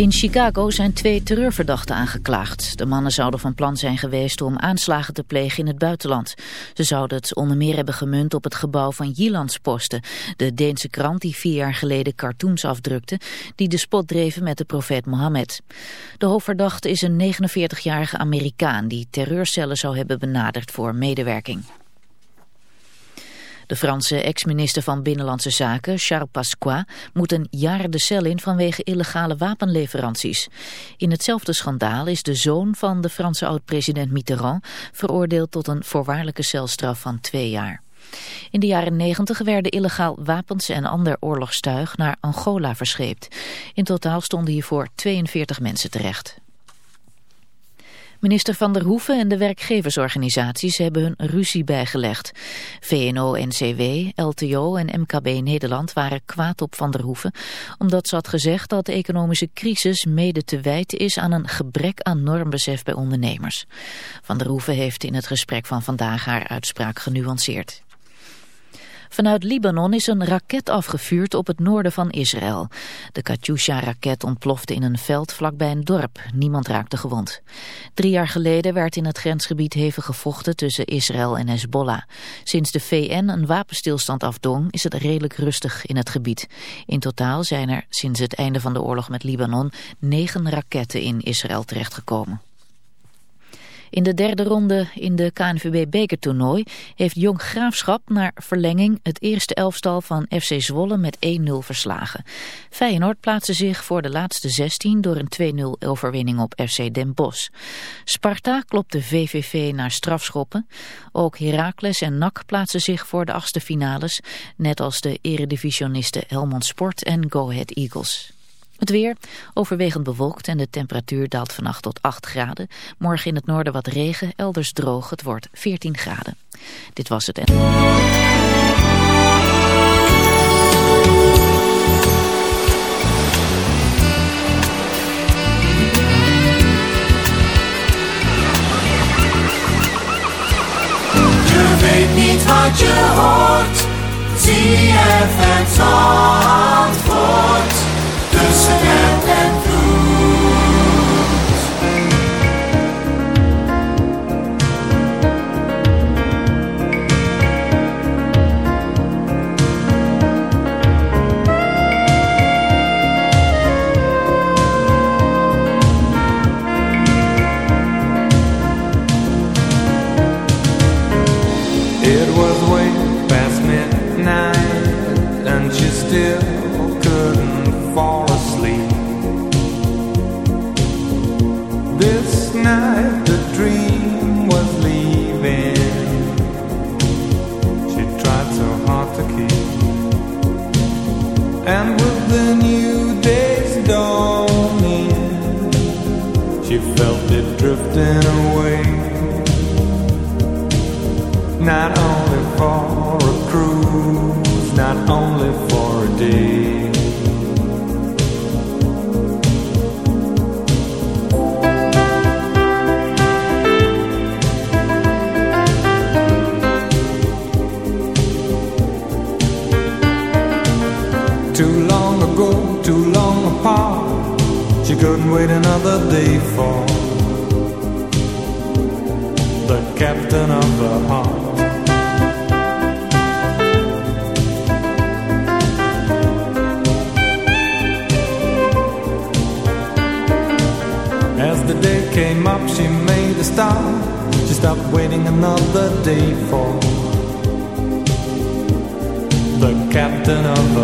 In Chicago zijn twee terreurverdachten aangeklaagd. De mannen zouden van plan zijn geweest om aanslagen te plegen in het buitenland. Ze zouden het onder meer hebben gemunt op het gebouw van Jyllandsposten, de Deense krant die vier jaar geleden cartoons afdrukte, die de spot dreven met de profeet Mohammed. De hoofdverdachte is een 49-jarige Amerikaan die terreurcellen zou hebben benaderd voor medewerking. De Franse ex-minister van Binnenlandse Zaken, Charles Pasqua, moet een jaar de cel in vanwege illegale wapenleveranties. In hetzelfde schandaal is de zoon van de Franse oud-president Mitterrand veroordeeld tot een voorwaardelijke celstraf van twee jaar. In de jaren negentig werden illegaal wapens en ander oorlogstuig naar Angola verscheept. In totaal stonden hiervoor 42 mensen terecht. Minister Van der Hoeven en de werkgeversorganisaties hebben hun ruzie bijgelegd. VNO-NCW, LTO en MKB Nederland waren kwaad op Van der Hoeven... omdat ze had gezegd dat de economische crisis mede te wijten is... aan een gebrek aan normbesef bij ondernemers. Van der Hoeven heeft in het gesprek van vandaag haar uitspraak genuanceerd. Vanuit Libanon is een raket afgevuurd op het noorden van Israël. De Katyusha-raket ontplofte in een veld vlakbij een dorp. Niemand raakte gewond. Drie jaar geleden werd in het grensgebied hevig gevochten tussen Israël en Hezbollah. Sinds de VN een wapenstilstand afdwong is het redelijk rustig in het gebied. In totaal zijn er sinds het einde van de oorlog met Libanon negen raketten in Israël terechtgekomen. In de derde ronde in de KNVB-bekertoernooi heeft Jong Graafschap naar verlenging het eerste elftal van FC Zwolle met 1-0 verslagen. Feyenoord plaatste zich voor de laatste 16 door een 2-0 overwinning op FC Den Bosch. Sparta klopte VVV naar strafschoppen. Ook Heracles en NAC plaatsen zich voor de achtste finales, net als de eredivisionisten Helmond Sport en Go Ahead Eagles. Het weer overwegend bewolkt en de temperatuur daalt vannacht tot 8 graden. Morgen in het noorden wat regen, elders droog. Het wordt 14 graden. Dit was het weet niet wat je hoort. Het antwoord and with the new day's dawning, she felt it drifting away. Not day for the captain of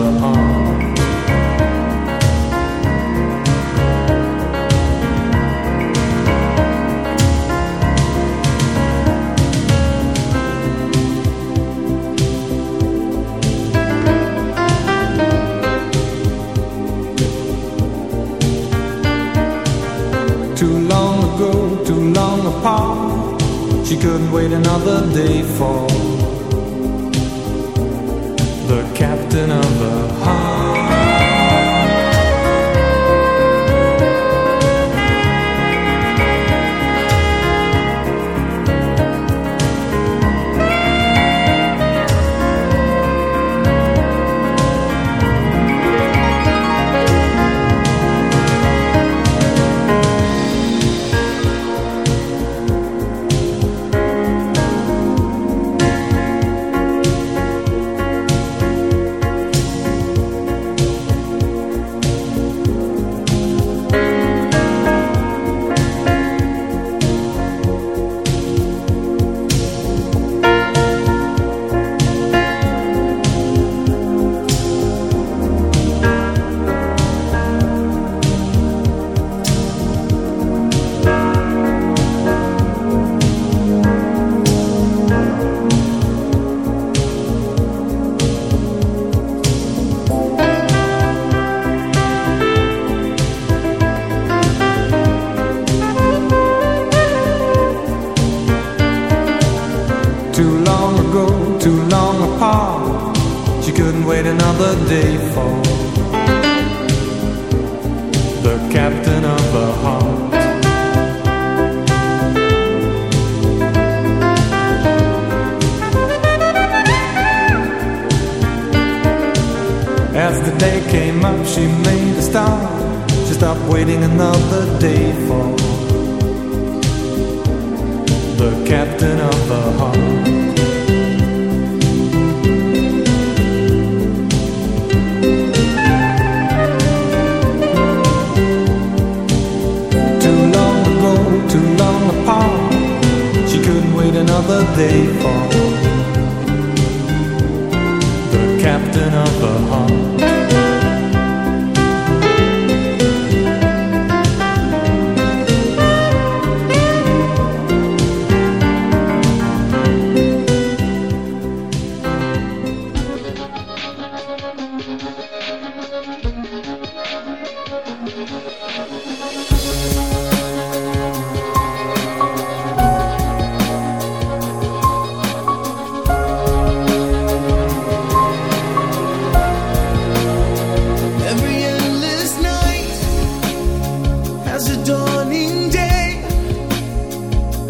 the dawning day,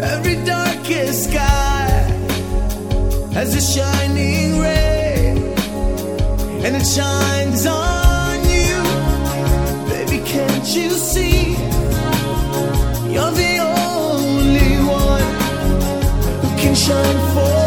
every darkest sky has a shining ray, and it shines on you. Baby, can't you see? You're the only one who can shine for.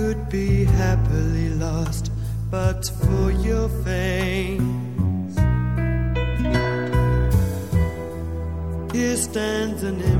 could be happily lost but for your face. Here stands an image.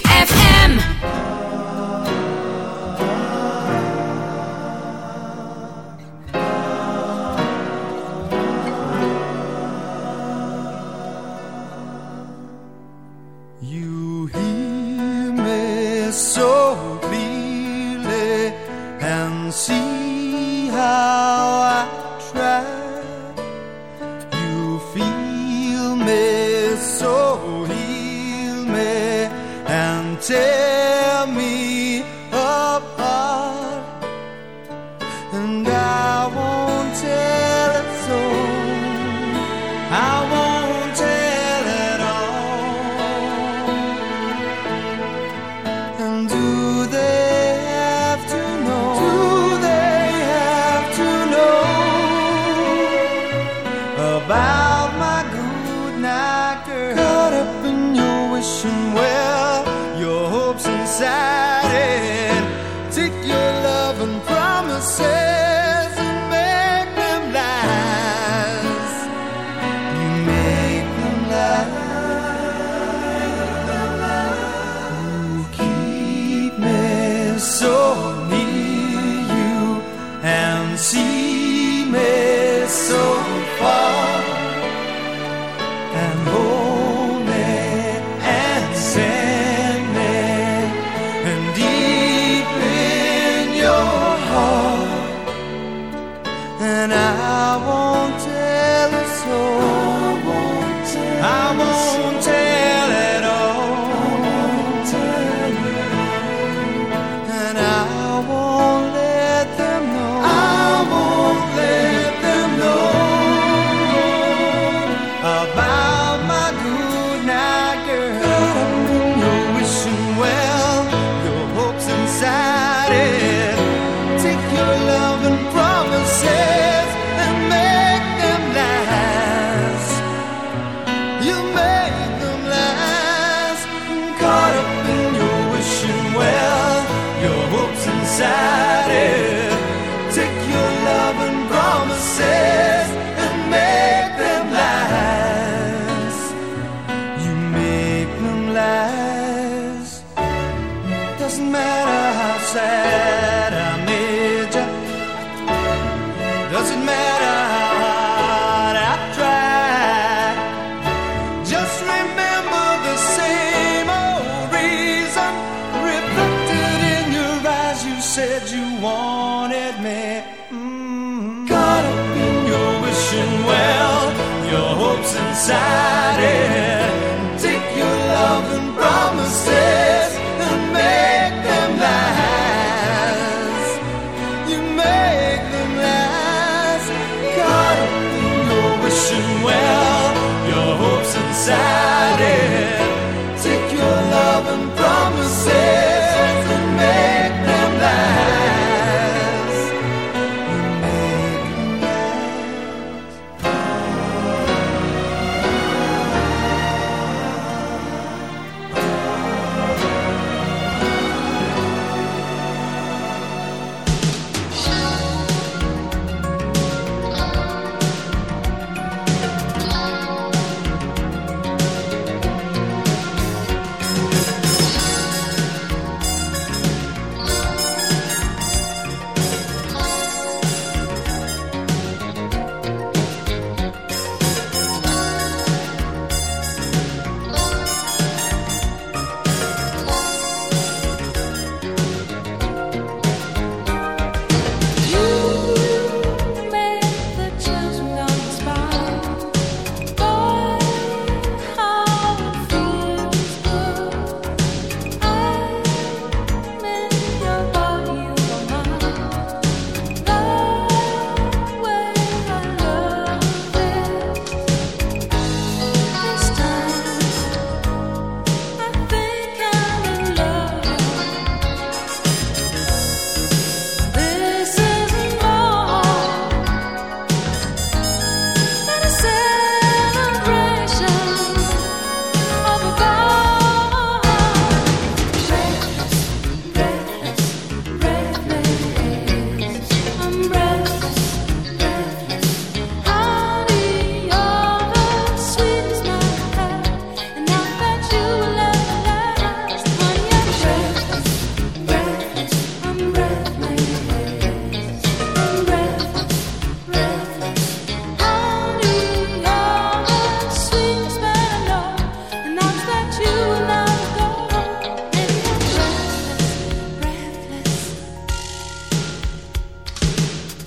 I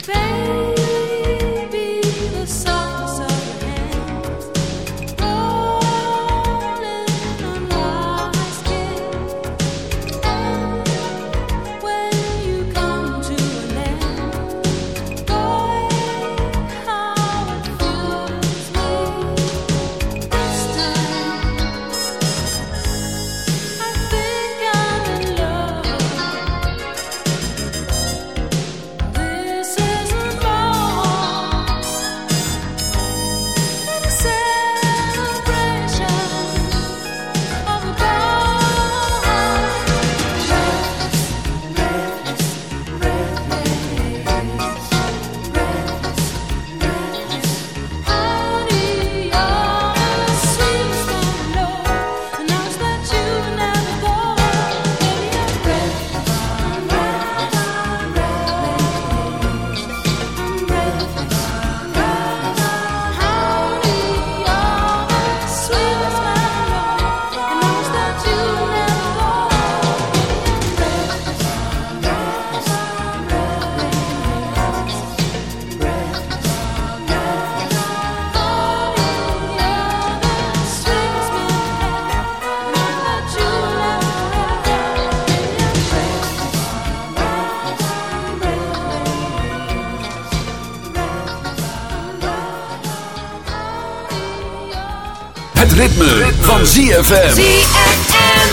baby. van ZFM. ZFM.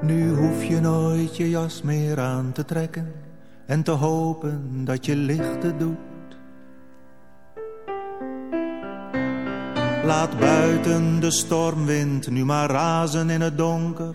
Nu hoef je nooit je jas meer aan te trekken en te hopen dat je lichten doet. Laat buiten de stormwind nu maar razen in het donker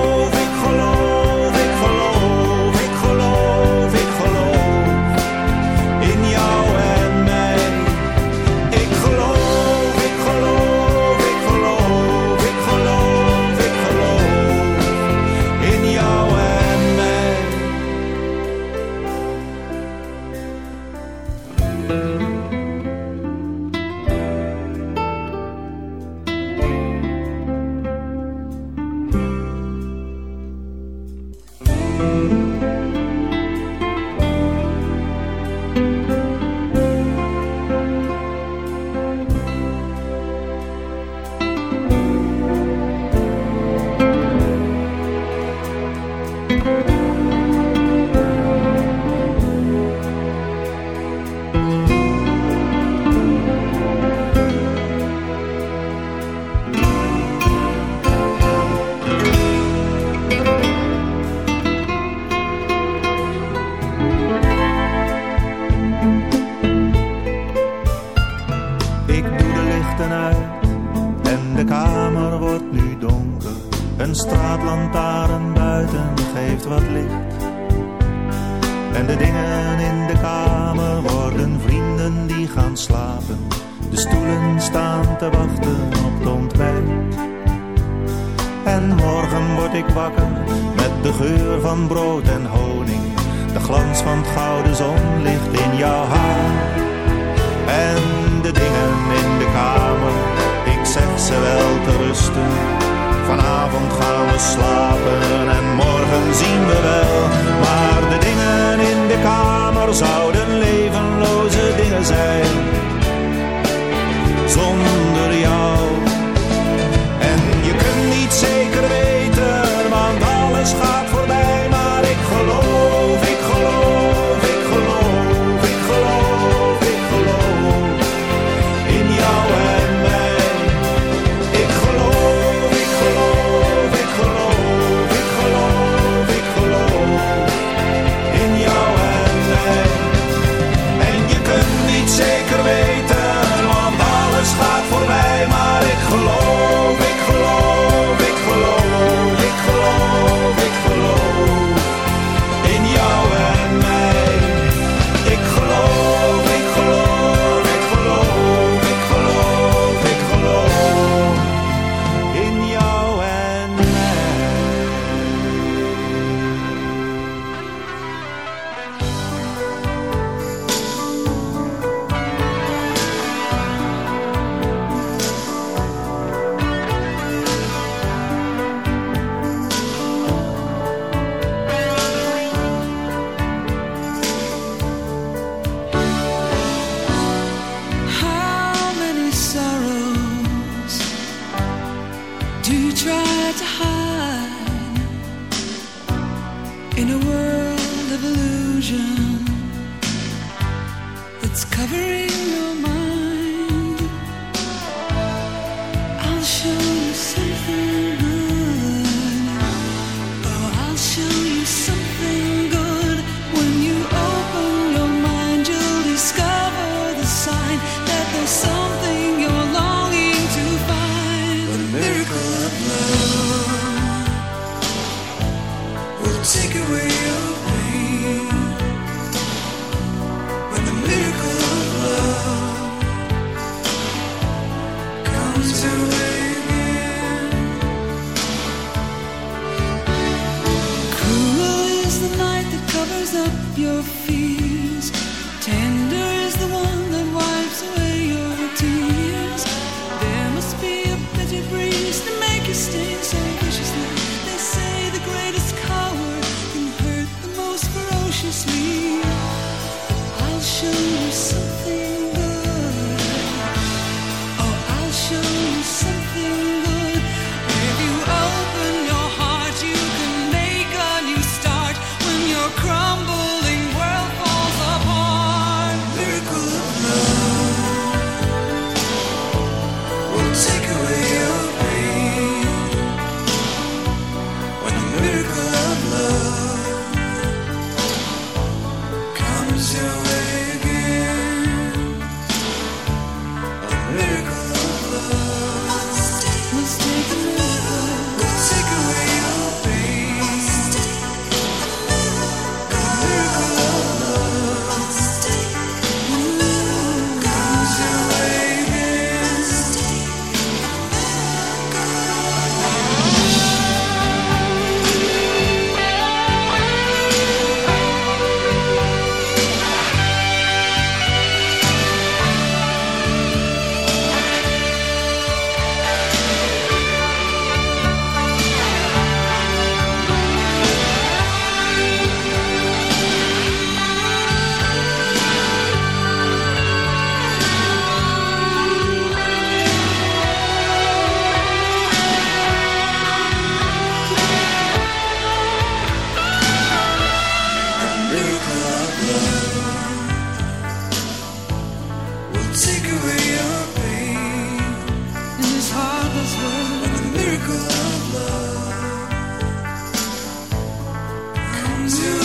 to